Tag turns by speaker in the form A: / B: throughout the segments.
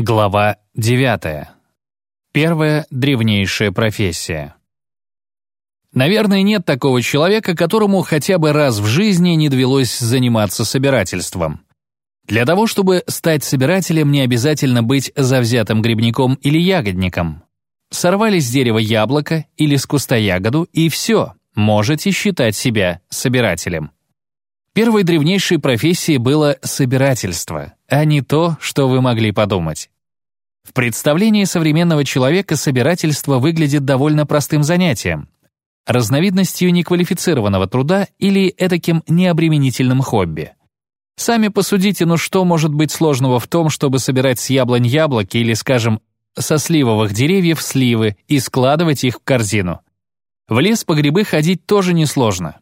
A: Глава 9. Первая древнейшая профессия. Наверное, нет такого человека, которому хотя бы раз в жизни не довелось заниматься собирательством. Для того, чтобы стать собирателем, не обязательно быть завзятым грибником или ягодником. Сорвали с дерева яблоко или с куста ягоду, и все, можете считать себя собирателем. Первой древнейшей профессией было собирательство, а не то, что вы могли подумать. В представлении современного человека собирательство выглядит довольно простым занятием, разновидностью неквалифицированного труда или этаким необременительным хобби. Сами посудите, ну что может быть сложного в том, чтобы собирать с яблонь яблоки или, скажем, со сливовых деревьев сливы и складывать их в корзину. В лес по грибы ходить тоже несложно.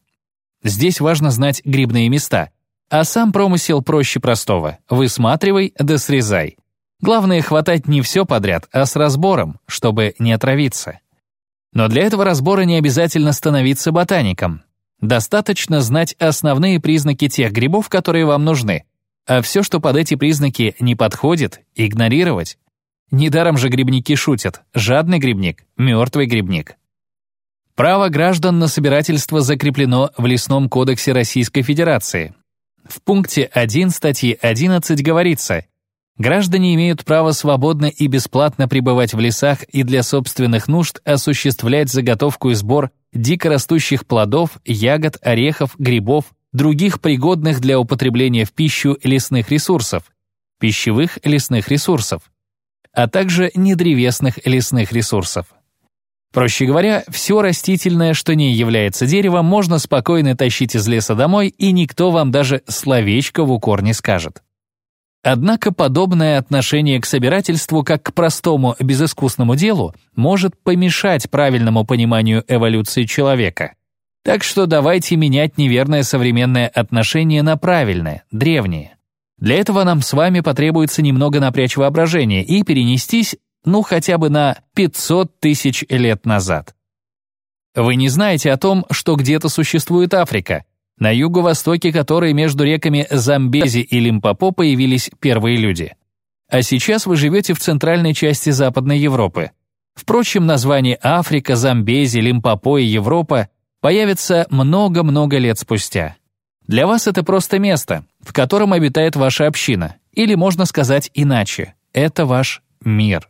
A: Здесь важно знать грибные места. А сам промысел проще простого. Высматривай да срезай. Главное хватать не все подряд, а с разбором, чтобы не отравиться. Но для этого разбора не обязательно становиться ботаником. Достаточно знать основные признаки тех грибов, которые вам нужны. А все, что под эти признаки не подходит, игнорировать. Недаром же грибники шутят. Жадный грибник, мертвый грибник. Право граждан на собирательство закреплено в Лесном кодексе Российской Федерации. В пункте 1 статьи 11 говорится, граждане имеют право свободно и бесплатно пребывать в лесах и для собственных нужд осуществлять заготовку и сбор дикорастущих плодов, ягод, орехов, грибов, других пригодных для употребления в пищу лесных ресурсов, пищевых лесных ресурсов, а также недревесных лесных ресурсов. Проще говоря, все растительное, что не является деревом, можно спокойно тащить из леса домой, и никто вам даже словечко в укор не скажет. Однако подобное отношение к собирательству как к простому безыскусному делу может помешать правильному пониманию эволюции человека. Так что давайте менять неверное современное отношение на правильное, древнее. Для этого нам с вами потребуется немного напрячь воображение и перенестись ну хотя бы на 500 тысяч лет назад. Вы не знаете о том, что где-то существует Африка, на юго-востоке которой между реками Замбези и Лимпопо появились первые люди. А сейчас вы живете в центральной части Западной Европы. Впрочем, название Африка, Замбези, Лимпопо и Европа появится много-много лет спустя. Для вас это просто место, в котором обитает ваша община, или можно сказать иначе, это ваш мир.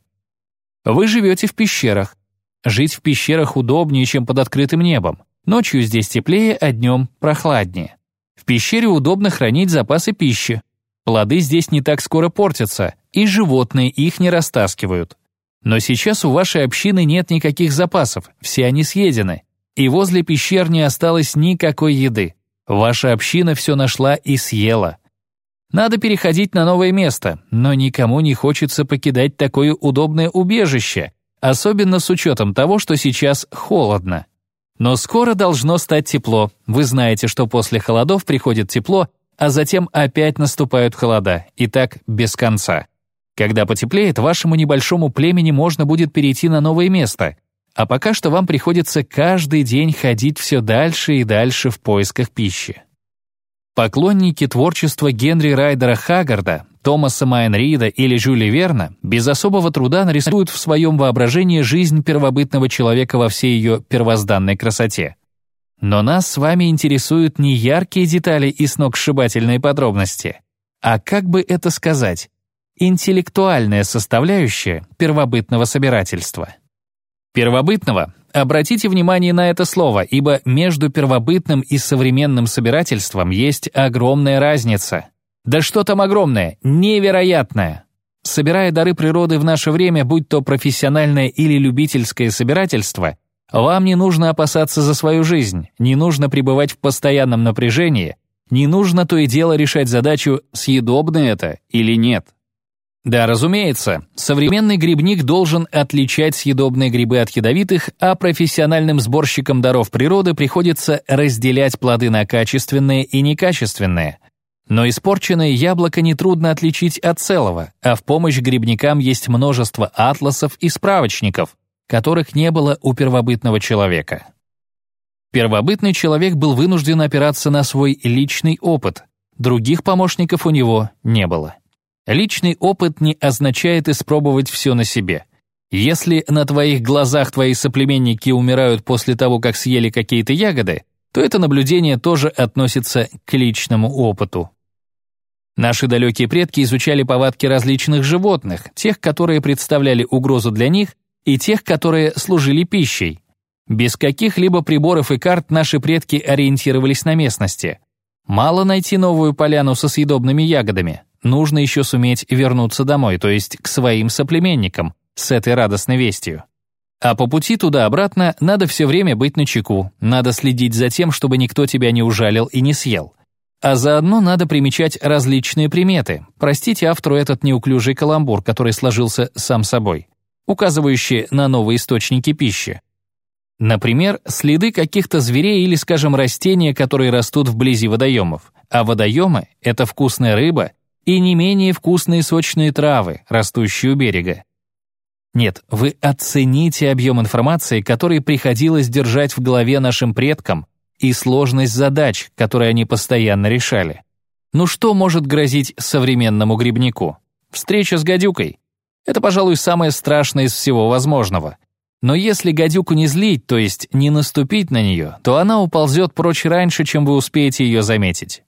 A: Вы живете в пещерах. Жить в пещерах удобнее, чем под открытым небом. Ночью здесь теплее, а днем прохладнее. В пещере удобно хранить запасы пищи. Плоды здесь не так скоро портятся, и животные их не растаскивают. Но сейчас у вашей общины нет никаких запасов, все они съедены. И возле пещер не осталось никакой еды. Ваша община все нашла и съела. Надо переходить на новое место, но никому не хочется покидать такое удобное убежище, особенно с учетом того, что сейчас холодно. Но скоро должно стать тепло. Вы знаете, что после холодов приходит тепло, а затем опять наступают холода, и так без конца. Когда потеплеет, вашему небольшому племени можно будет перейти на новое место, а пока что вам приходится каждый день ходить все дальше и дальше в поисках пищи. Поклонники творчества Генри Райдера Хаггарда, Томаса Майнрида или Жюли Верна без особого труда нарисуют в своем воображении жизнь первобытного человека во всей ее первозданной красоте. Но нас с вами интересуют не яркие детали и сногсшибательные подробности, а как бы это сказать, интеллектуальная составляющая первобытного собирательства. Первобытного Обратите внимание на это слово, ибо между первобытным и современным собирательством есть огромная разница. Да что там огромная, невероятная. Собирая дары природы в наше время, будь то профессиональное или любительское собирательство, вам не нужно опасаться за свою жизнь, не нужно пребывать в постоянном напряжении, не нужно то и дело решать задачу, съедобно это или нет. Да, разумеется, современный грибник должен отличать съедобные грибы от ядовитых, а профессиональным сборщикам даров природы приходится разделять плоды на качественные и некачественные. Но испорченное яблоко нетрудно отличить от целого, а в помощь грибникам есть множество атласов и справочников, которых не было у первобытного человека. Первобытный человек был вынужден опираться на свой личный опыт, других помощников у него не было. Личный опыт не означает испробовать все на себе. Если на твоих глазах твои соплеменники умирают после того, как съели какие-то ягоды, то это наблюдение тоже относится к личному опыту. Наши далекие предки изучали повадки различных животных, тех, которые представляли угрозу для них, и тех, которые служили пищей. Без каких-либо приборов и карт наши предки ориентировались на местности. Мало найти новую поляну со съедобными ягодами. Нужно еще суметь вернуться домой, то есть к своим соплеменникам, с этой радостной вестью. А по пути туда-обратно надо все время быть начеку, надо следить за тем, чтобы никто тебя не ужалил и не съел. А заодно надо примечать различные приметы. Простите автору этот неуклюжий каламбур, который сложился сам собой, указывающие на новые источники пищи. Например, следы каких-то зверей или, скажем, растения, которые растут вблизи водоемов. А водоемы — это вкусная рыба и не менее вкусные сочные травы, растущие у берега. Нет, вы оцените объем информации, который приходилось держать в голове нашим предкам, и сложность задач, которые они постоянно решали. Ну что может грозить современному грибнику? Встреча с гадюкой. Это, пожалуй, самое страшное из всего возможного. Но если гадюку не злить, то есть не наступить на нее, то она уползет прочь раньше, чем вы успеете ее заметить.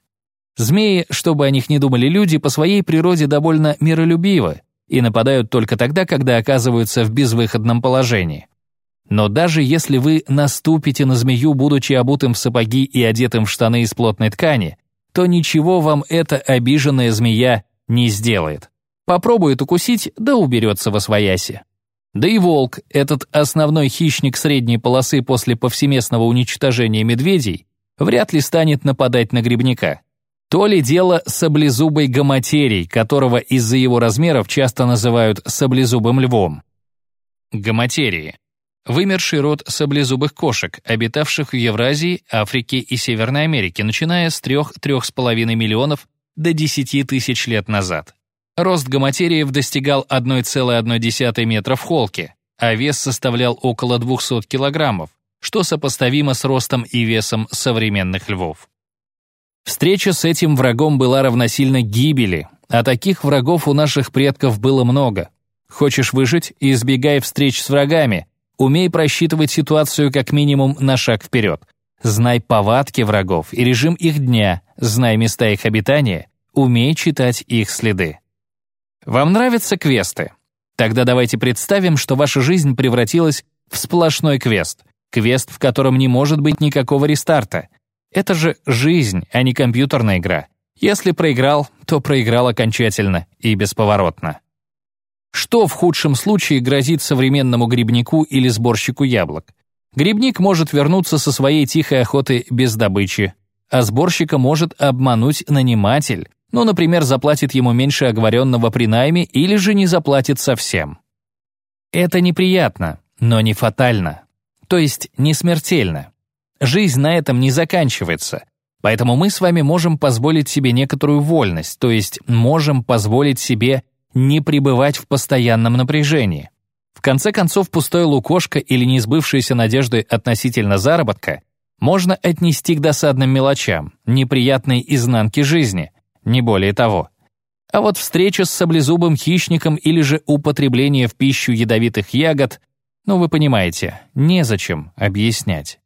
A: Змеи, чтобы о них не думали люди, по своей природе довольно миролюбивы и нападают только тогда, когда оказываются в безвыходном положении. Но даже если вы наступите на змею, будучи обутым в сапоги и одетым в штаны из плотной ткани, то ничего вам эта обиженная змея не сделает. Попробует укусить, да уберется во свояси. Да и волк, этот основной хищник средней полосы после повсеместного уничтожения медведей, вряд ли станет нападать на грибника. То ли дело саблезубой гаматерий, которого из-за его размеров часто называют саблезубым львом. Гаматерии вымерший род саблезубых кошек, обитавших в Евразии, Африке и Северной Америке, начиная с 3-3,5 миллионов до 10 тысяч лет назад. Рост гоматериев достигал 1,1 метра в холке, а вес составлял около 200 килограммов, что сопоставимо с ростом и весом современных львов. Встреча с этим врагом была равносильна гибели, а таких врагов у наших предков было много. Хочешь выжить – избегай встреч с врагами, умей просчитывать ситуацию как минимум на шаг вперед. Знай повадки врагов и режим их дня, знай места их обитания, умей читать их следы. Вам нравятся квесты? Тогда давайте представим, что ваша жизнь превратилась в сплошной квест. Квест, в котором не может быть никакого рестарта. Это же жизнь, а не компьютерная игра. Если проиграл, то проиграл окончательно и бесповоротно. Что в худшем случае грозит современному грибнику или сборщику яблок? Грибник может вернуться со своей тихой охоты без добычи, а сборщика может обмануть наниматель, ну, например, заплатит ему меньше оговоренного при найме или же не заплатит совсем. Это неприятно, но не фатально, то есть не смертельно. Жизнь на этом не заканчивается, поэтому мы с вами можем позволить себе некоторую вольность, то есть можем позволить себе не пребывать в постоянном напряжении. В конце концов, пустое лукошко или несбывшиеся надежды относительно заработка можно отнести к досадным мелочам, неприятной изнанке жизни, не более того. А вот встреча с саблезубым хищником или же употребление в пищу ядовитых ягод, ну вы понимаете, незачем объяснять.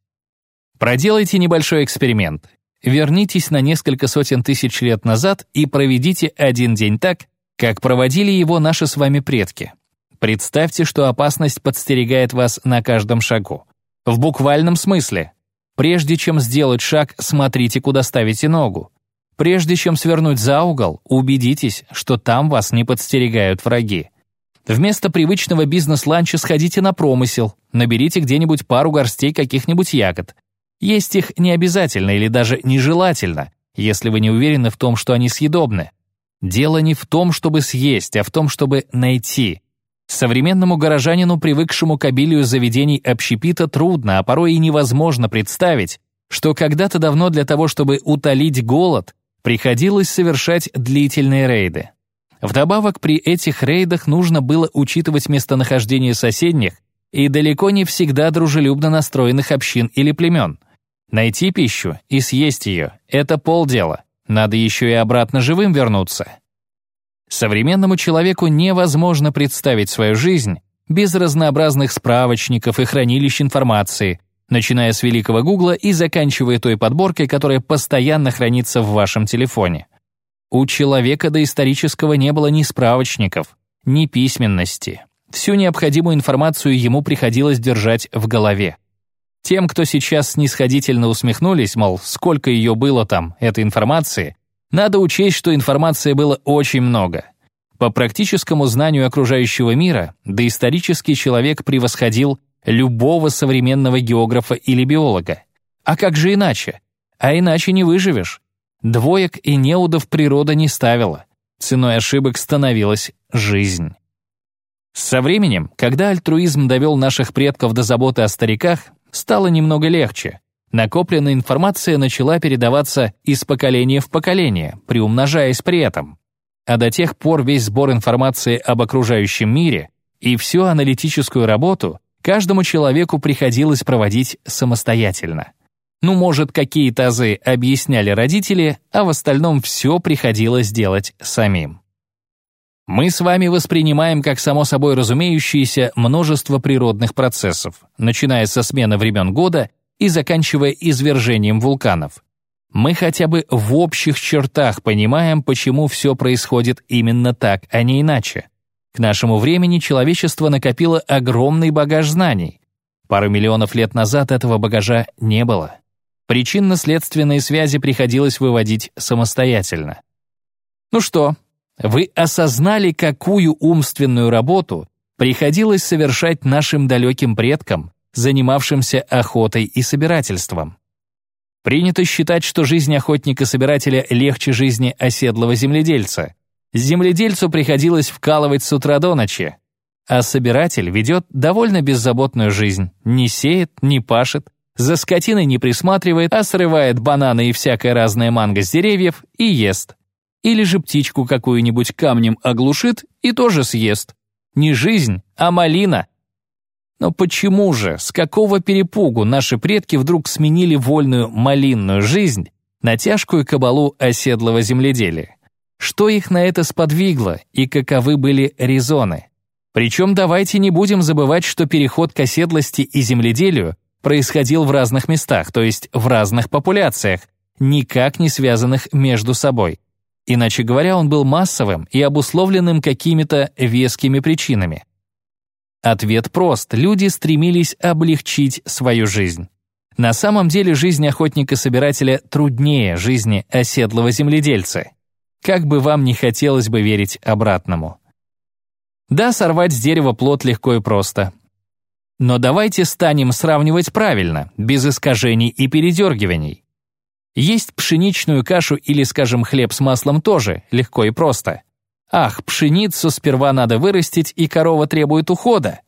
A: Проделайте небольшой эксперимент. Вернитесь на несколько сотен тысяч лет назад и проведите один день так, как проводили его наши с вами предки. Представьте, что опасность подстерегает вас на каждом шагу. В буквальном смысле. Прежде чем сделать шаг, смотрите, куда ставите ногу. Прежде чем свернуть за угол, убедитесь, что там вас не подстерегают враги. Вместо привычного бизнес-ланча сходите на промысел, наберите где-нибудь пару горстей каких-нибудь ягод. Есть их не обязательно или даже нежелательно, если вы не уверены в том, что они съедобны. Дело не в том, чтобы съесть, а в том, чтобы найти. Современному горожанину, привыкшему к обилию заведений общепита, трудно, а порой и невозможно представить, что когда-то давно для того, чтобы утолить голод, приходилось совершать длительные рейды. Вдобавок, при этих рейдах нужно было учитывать местонахождение соседних и далеко не всегда дружелюбно настроенных общин или племен. Найти пищу и съесть ее — это полдела. Надо еще и обратно живым вернуться. Современному человеку невозможно представить свою жизнь без разнообразных справочников и хранилищ информации, начиная с великого Гугла и заканчивая той подборкой, которая постоянно хранится в вашем телефоне. У человека доисторического не было ни справочников, ни письменности. Всю необходимую информацию ему приходилось держать в голове. Тем, кто сейчас снисходительно усмехнулись, мол, сколько ее было там, этой информации, надо учесть, что информации было очень много. По практическому знанию окружающего мира доисторический человек превосходил любого современного географа или биолога. А как же иначе? А иначе не выживешь. Двоек и неудов природа не ставила. Ценой ошибок становилась жизнь. Со временем, когда альтруизм довел наших предков до заботы о стариках, стало немного легче. Накопленная информация начала передаваться из поколения в поколение, приумножаясь при этом. А до тех пор весь сбор информации об окружающем мире и всю аналитическую работу каждому человеку приходилось проводить самостоятельно. Ну, может, какие-то азы объясняли родители, а в остальном все приходилось делать самим. Мы с вами воспринимаем как само собой разумеющееся множество природных процессов, начиная со смены времен года и заканчивая извержением вулканов. Мы хотя бы в общих чертах понимаем, почему все происходит именно так, а не иначе. К нашему времени человечество накопило огромный багаж знаний. Пару миллионов лет назад этого багажа не было. Причинно-следственные связи приходилось выводить самостоятельно. Ну что, вы осознали, какую умственную работу приходилось совершать нашим далеким предкам, занимавшимся охотой и собирательством? Принято считать, что жизнь охотника-собирателя легче жизни оседлого земледельца. Земледельцу приходилось вкалывать с утра до ночи, а собиратель ведет довольно беззаботную жизнь, не сеет, не пашет, за скотиной не присматривает, а срывает бананы и всякое разное манго с деревьев и ест. Или же птичку какую-нибудь камнем оглушит и тоже съест. Не жизнь, а малина. Но почему же, с какого перепугу наши предки вдруг сменили вольную малинную жизнь на тяжкую кабалу оседлого земледелия? Что их на это сподвигло и каковы были резоны? Причем давайте не будем забывать, что переход к оседлости и земледелию происходил в разных местах, то есть в разных популяциях, никак не связанных между собой. Иначе говоря, он был массовым и обусловленным какими-то вескими причинами. Ответ прост. Люди стремились облегчить свою жизнь. На самом деле жизнь охотника-собирателя труднее жизни оседлого земледельца. Как бы вам не хотелось бы верить обратному. Да, сорвать с дерева плод легко и просто. Но давайте станем сравнивать правильно, без искажений и передергиваний. Есть пшеничную кашу или, скажем, хлеб с маслом тоже легко и просто. Ах, пшеницу сперва надо вырастить, и корова требует ухода.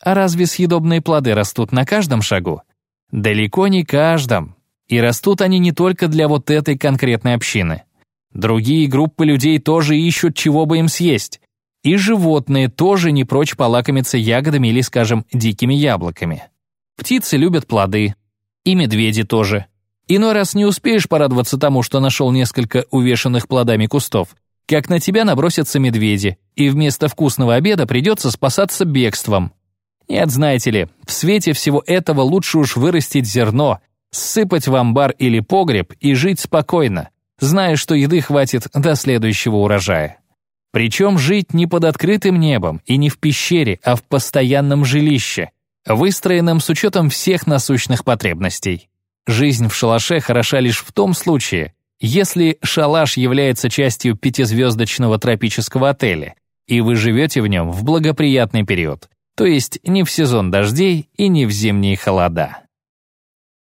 A: А разве съедобные плоды растут на каждом шагу? Далеко не каждом. И растут они не только для вот этой конкретной общины. Другие группы людей тоже ищут, чего бы им съесть. И животные тоже не прочь полакомиться ягодами или, скажем, дикими яблоками. Птицы любят плоды. И медведи тоже. Иной раз не успеешь порадоваться тому, что нашел несколько увешанных плодами кустов, как на тебя набросятся медведи, и вместо вкусного обеда придется спасаться бегством. Нет, знаете ли, в свете всего этого лучше уж вырастить зерно, сыпать в амбар или погреб и жить спокойно, зная, что еды хватит до следующего урожая. Причем жить не под открытым небом и не в пещере, а в постоянном жилище, выстроенном с учетом всех насущных потребностей. Жизнь в шалаше хороша лишь в том случае, если шалаш является частью пятизвездочного тропического отеля, и вы живете в нем в благоприятный период, то есть не в сезон дождей и не в зимние холода.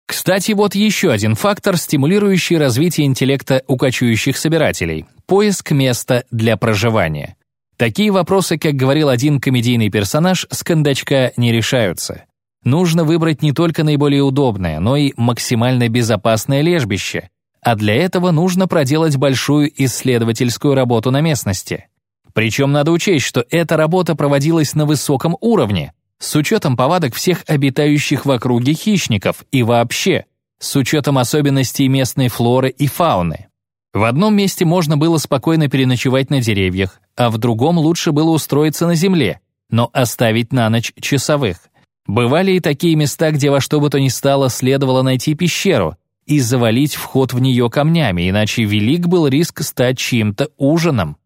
A: Кстати, вот еще один фактор, стимулирующий развитие интеллекта у кочующих собирателей – поиск места для проживания. Такие вопросы, как говорил один комедийный персонаж, с кондачка не решаются. Нужно выбрать не только наиболее удобное, но и максимально безопасное лежбище, а для этого нужно проделать большую исследовательскую работу на местности. Причем надо учесть, что эта работа проводилась на высоком уровне, с учетом повадок всех обитающих в округе хищников и вообще, с учетом особенностей местной флоры и фауны. В одном месте можно было спокойно переночевать на деревьях, а в другом лучше было устроиться на земле, но оставить на ночь часовых. Бывали и такие места, где во что бы то ни стало следовало найти пещеру и завалить вход в нее камнями, иначе велик был риск стать чьим-то ужином.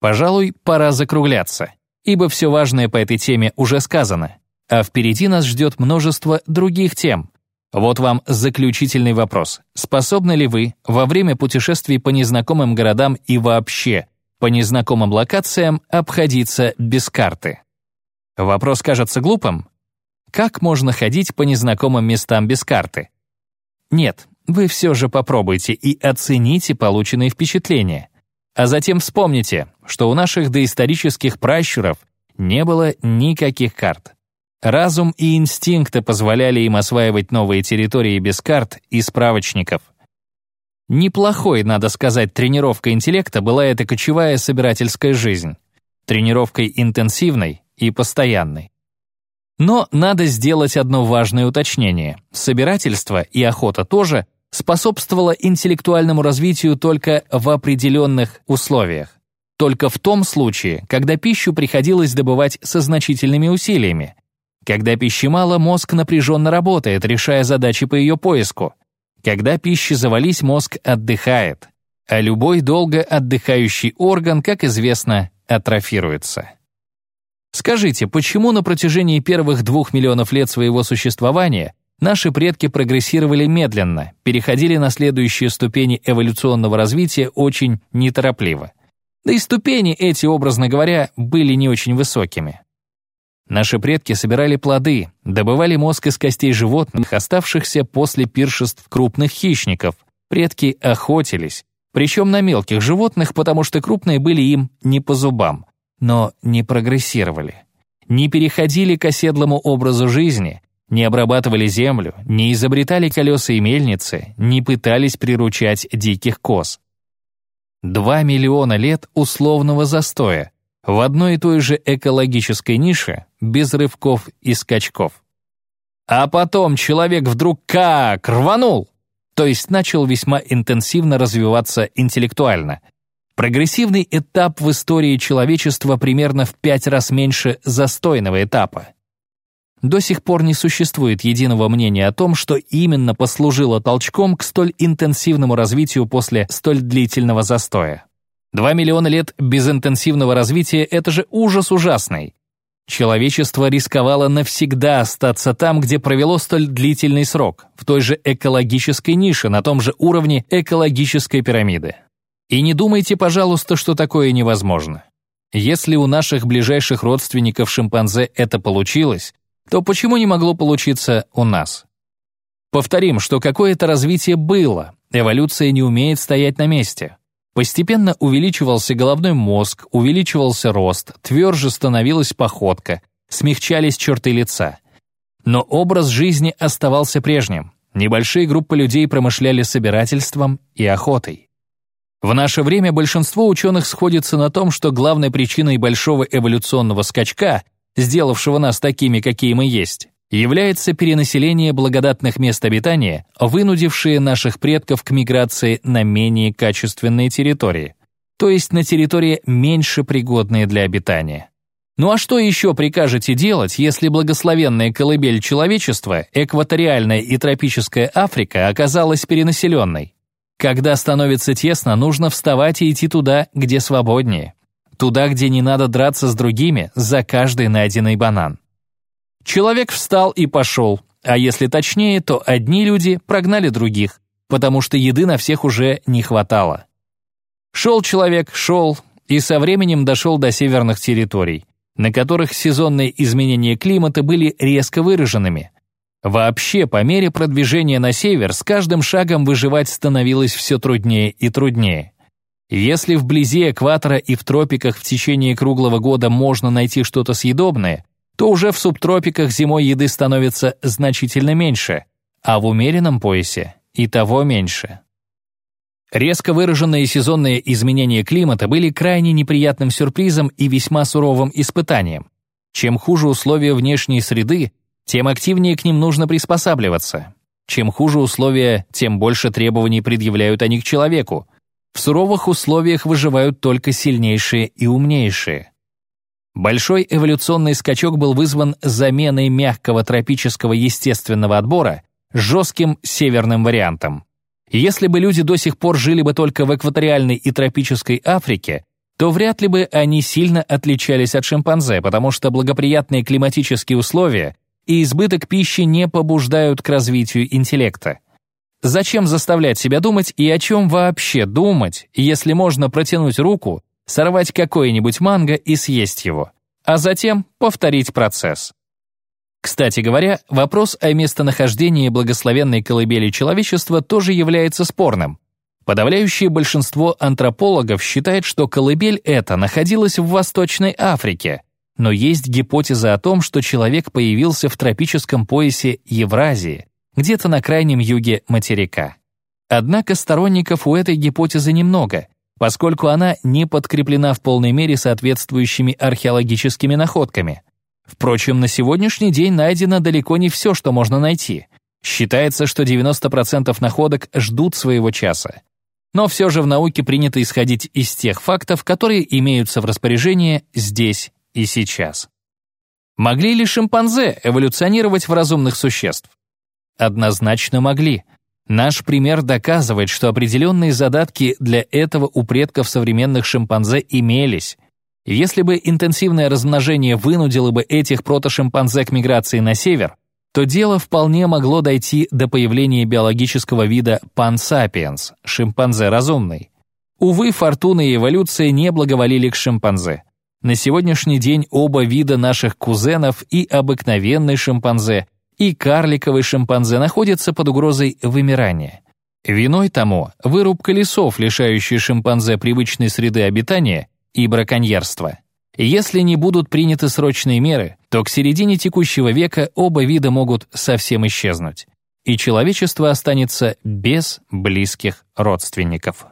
A: Пожалуй, пора закругляться, ибо все важное по этой теме уже сказано, а впереди нас ждет множество других тем. Вот вам заключительный вопрос. Способны ли вы во время путешествий по незнакомым городам и вообще по незнакомым локациям обходиться без карты? Вопрос кажется глупым. Как можно ходить по незнакомым местам без карты? Нет, вы все же попробуйте и оцените полученные впечатления. А затем вспомните, что у наших доисторических пращуров не было никаких карт. Разум и инстинкты позволяли им осваивать новые территории без карт и справочников. Неплохой, надо сказать, тренировка интеллекта была эта кочевая собирательская жизнь. Тренировкой интенсивной и постоянной. Но надо сделать одно важное уточнение. Собирательство и охота тоже способствовало интеллектуальному развитию только в определенных условиях. Только в том случае, когда пищу приходилось добывать со значительными усилиями, когда пищи мало, мозг напряженно работает, решая задачи по ее поиску. Когда пищи завались, мозг отдыхает. А любой долго отдыхающий орган, как известно, атрофируется. Скажите, почему на протяжении первых двух миллионов лет своего существования наши предки прогрессировали медленно, переходили на следующие ступени эволюционного развития очень неторопливо? Да и ступени эти, образно говоря, были не очень высокими. Наши предки собирали плоды, добывали мозг из костей животных, оставшихся после пиршеств крупных хищников. Предки охотились, причем на мелких животных, потому что крупные были им не по зубам, но не прогрессировали. Не переходили к оседлому образу жизни, не обрабатывали землю, не изобретали колеса и мельницы, не пытались приручать диких коз. Два миллиона лет условного застоя, в одной и той же экологической нише, без рывков и скачков. А потом человек вдруг как рванул, то есть начал весьма интенсивно развиваться интеллектуально. Прогрессивный этап в истории человечества примерно в пять раз меньше застойного этапа. До сих пор не существует единого мнения о том, что именно послужило толчком к столь интенсивному развитию после столь длительного застоя. Два миллиона лет без интенсивного развития — это же ужас ужасный. Человечество рисковало навсегда остаться там, где провело столь длительный срок, в той же экологической нише, на том же уровне экологической пирамиды. И не думайте, пожалуйста, что такое невозможно. Если у наших ближайших родственников шимпанзе это получилось, то почему не могло получиться у нас? Повторим, что какое-то развитие было, эволюция не умеет стоять на месте. Постепенно увеличивался головной мозг, увеличивался рост, тверже становилась походка, смягчались черты лица. Но образ жизни оставался прежним. Небольшие группы людей промышляли собирательством и охотой. В наше время большинство ученых сходится на том, что главной причиной большого эволюционного скачка, сделавшего нас такими, какие мы есть, является перенаселение благодатных мест обитания, вынудившие наших предков к миграции на менее качественные территории, то есть на территории меньше пригодные для обитания. Ну а что еще прикажете делать, если благословенная колыбель человечества, экваториальная и тропическая Африка, оказалась перенаселенной? Когда становится тесно, нужно вставать и идти туда, где свободнее. Туда, где не надо драться с другими за каждый найденный банан. Человек встал и пошел, а если точнее, то одни люди прогнали других, потому что еды на всех уже не хватало. Шел человек, шел, и со временем дошел до северных территорий, на которых сезонные изменения климата были резко выраженными. Вообще, по мере продвижения на север, с каждым шагом выживать становилось все труднее и труднее. Если вблизи экватора и в тропиках в течение круглого года можно найти что-то съедобное, то уже в субтропиках зимой еды становится значительно меньше, а в умеренном поясе и того меньше. Резко выраженные сезонные изменения климата были крайне неприятным сюрпризом и весьма суровым испытанием. Чем хуже условия внешней среды, тем активнее к ним нужно приспосабливаться. Чем хуже условия, тем больше требований предъявляют они к человеку. В суровых условиях выживают только сильнейшие и умнейшие. Большой эволюционный скачок был вызван заменой мягкого тропического естественного отбора жестким северным вариантом. Если бы люди до сих пор жили бы только в экваториальной и тропической Африке, то вряд ли бы они сильно отличались от шимпанзе, потому что благоприятные климатические условия и избыток пищи не побуждают к развитию интеллекта. Зачем заставлять себя думать и о чем вообще думать, если можно протянуть руку, сорвать какое-нибудь манго и съесть его, а затем повторить процесс? Кстати говоря, вопрос о местонахождении благословенной колыбели человечества тоже является спорным. Подавляющее большинство антропологов считает, что колыбель эта находилась в Восточной Африке, но есть гипотеза о том, что человек появился в тропическом поясе Евразии, где-то на крайнем юге материка. Однако сторонников у этой гипотезы немного, поскольку она не подкреплена в полной мере соответствующими археологическими находками. Впрочем, на сегодняшний день найдено далеко не все, что можно найти. Считается, что 90% находок ждут своего часа. Но все же в науке принято исходить из тех фактов, которые имеются в распоряжении здесь и сейчас. Могли ли шимпанзе эволюционировать в разумных существ? Однозначно могли. Наш пример доказывает, что определенные задатки для этого у предков современных шимпанзе имелись. Если бы интенсивное размножение вынудило бы этих протошимпанзе к миграции на север, то дело вполне могло дойти до появления биологического вида пансапиенс, шимпанзе разумный. Увы, фортуна и эволюция не благоволили к шимпанзе. На сегодняшний день оба вида наших кузенов и обыкновенный шимпанзе, и карликовый шимпанзе находятся под угрозой вымирания. Виной тому вырубка лесов, лишающая шимпанзе привычной среды обитания, и браконьерство. Если не будут приняты срочные меры, то к середине текущего века оба вида могут совсем исчезнуть, и человечество останется без близких родственников.